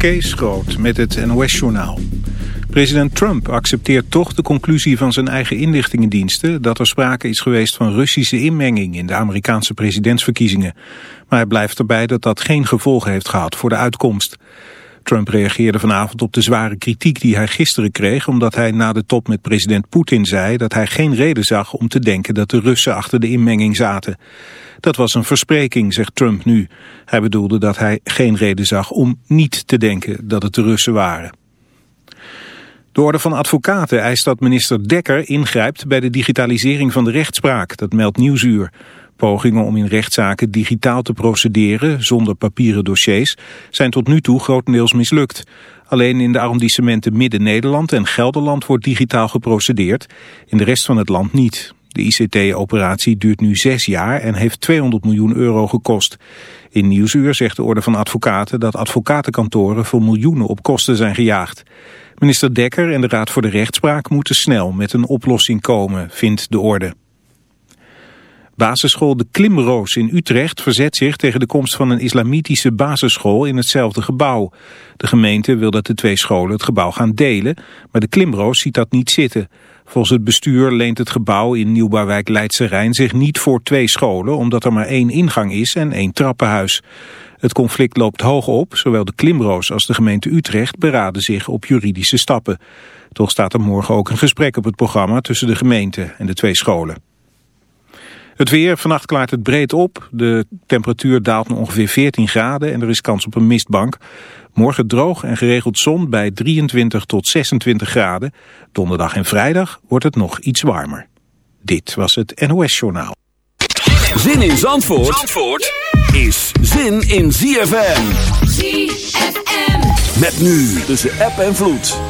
Kees Groot met het NOS-journaal. President Trump accepteert toch de conclusie van zijn eigen inlichtingendiensten... dat er sprake is geweest van Russische inmenging in de Amerikaanse presidentsverkiezingen. Maar hij blijft erbij dat dat geen gevolgen heeft gehad voor de uitkomst. Trump reageerde vanavond op de zware kritiek die hij gisteren kreeg... omdat hij na de top met president Poetin zei dat hij geen reden zag om te denken dat de Russen achter de inmenging zaten. Dat was een verspreking, zegt Trump nu. Hij bedoelde dat hij geen reden zag om niet te denken dat het de Russen waren. De Orde van Advocaten eist dat minister Dekker ingrijpt bij de digitalisering van de rechtspraak. Dat meldt Nieuwsuur. Pogingen om in rechtszaken digitaal te procederen, zonder papieren dossiers, zijn tot nu toe grotendeels mislukt. Alleen in de arrondissementen Midden-Nederland en Gelderland wordt digitaal geprocedeerd, in de rest van het land niet. De ICT-operatie duurt nu zes jaar en heeft 200 miljoen euro gekost. In Nieuwsuur zegt de Orde van Advocaten dat advocatenkantoren voor miljoenen op kosten zijn gejaagd. Minister Dekker en de Raad voor de Rechtspraak moeten snel met een oplossing komen, vindt de Orde. Basisschool De Klimroos in Utrecht verzet zich tegen de komst van een islamitische basisschool in hetzelfde gebouw. De gemeente wil dat de twee scholen het gebouw gaan delen, maar De Klimroos ziet dat niet zitten. Volgens het bestuur leent het gebouw in Nieuwbouwwijk Leidse Rijn zich niet voor twee scholen, omdat er maar één ingang is en één trappenhuis. Het conflict loopt hoog op, zowel de Klimroos als de gemeente Utrecht beraden zich op juridische stappen. Toch staat er morgen ook een gesprek op het programma tussen de gemeente en de twee scholen. Het weer, vannacht klaart het breed op. De temperatuur daalt naar ongeveer 14 graden en er is kans op een mistbank. Morgen droog en geregeld zon bij 23 tot 26 graden. Donderdag en vrijdag wordt het nog iets warmer. Dit was het NOS Journaal. Zin in Zandvoort, Zandvoort is zin in ZFM. ZFM. Met nu tussen app en vloed.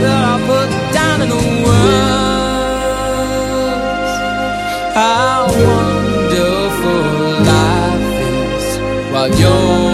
that I put down in the words. How wonderful life is while you're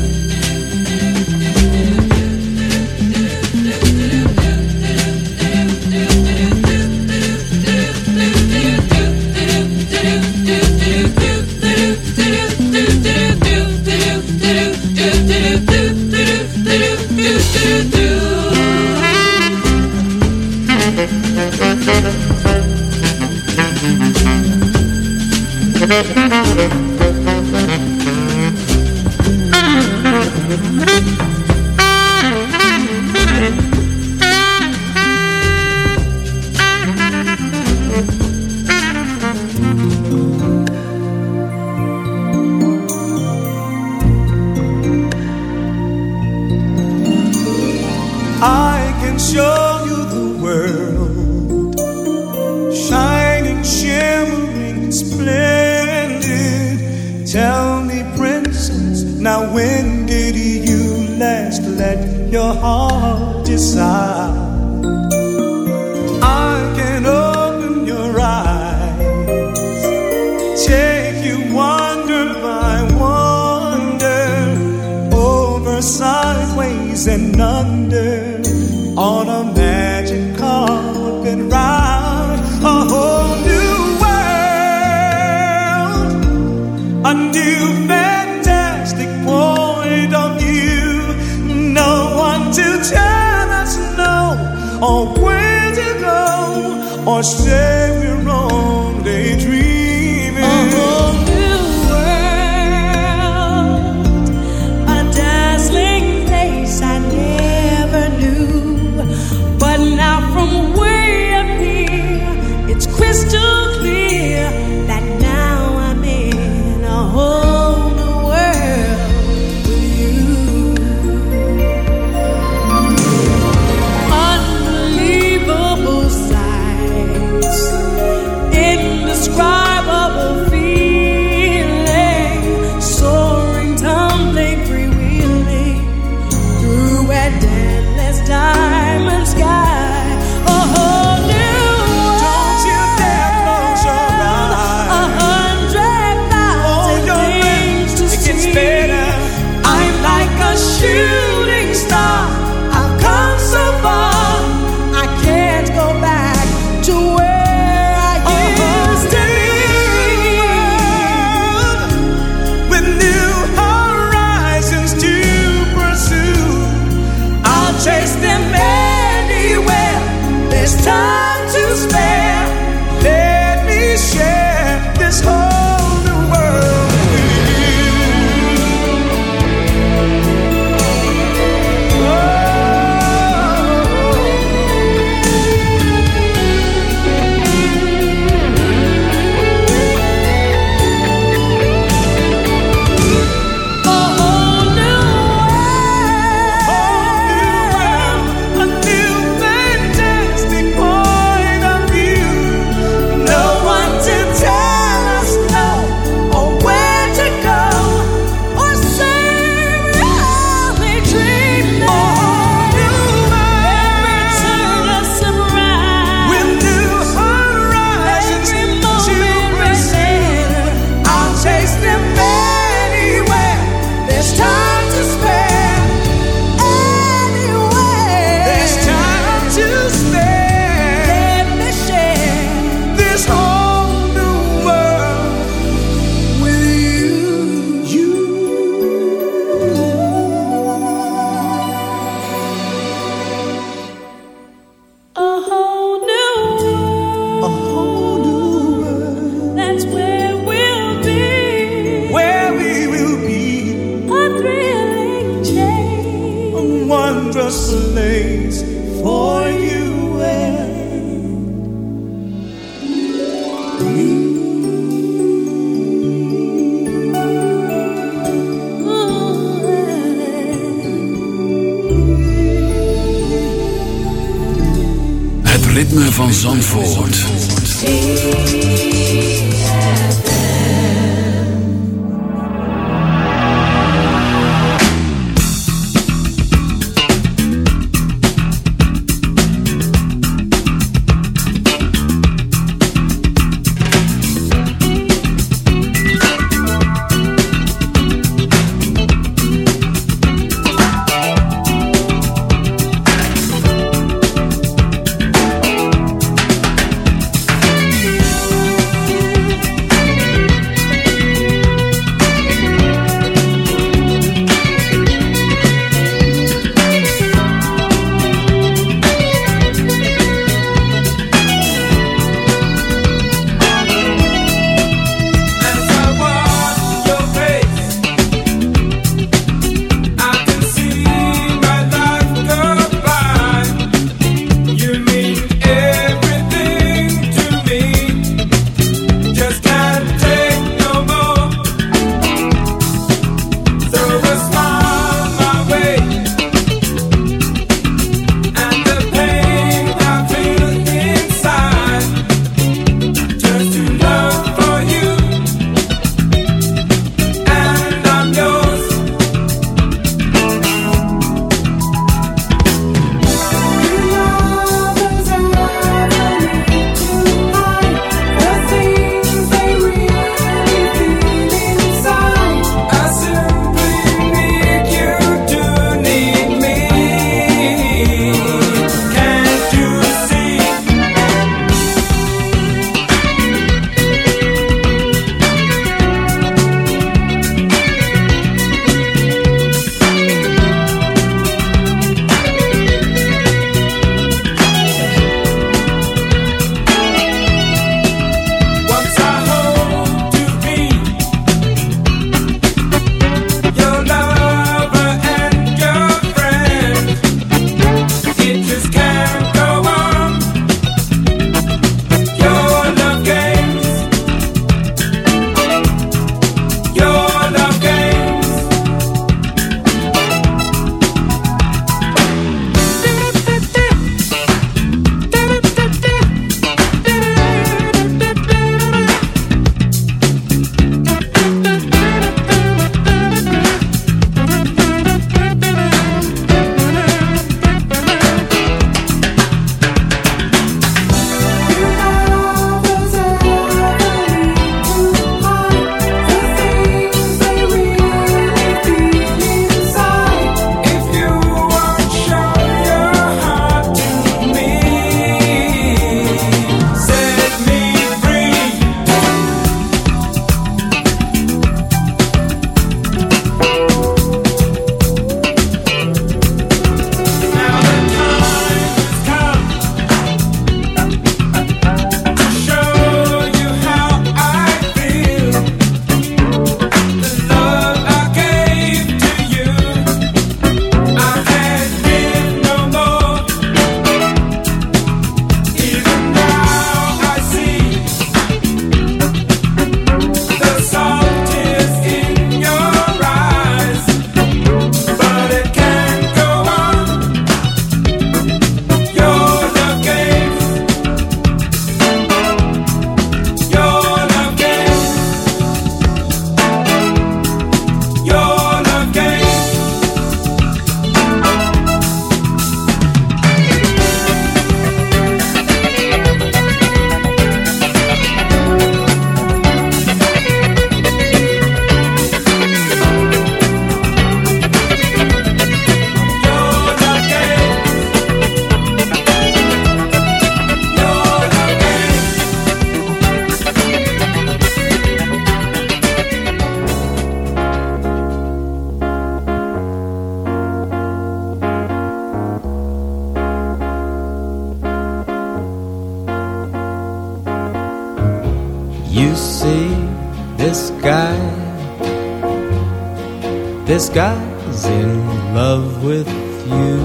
guy's in love with you.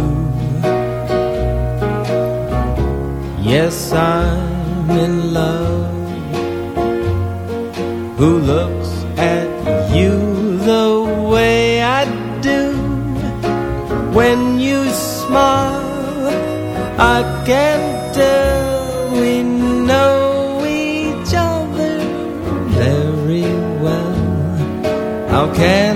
Yes, I'm in love. Who looks at you the way I do? When you smile, I can tell we know each other very well. How can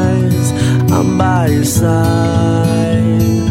I'm by your side.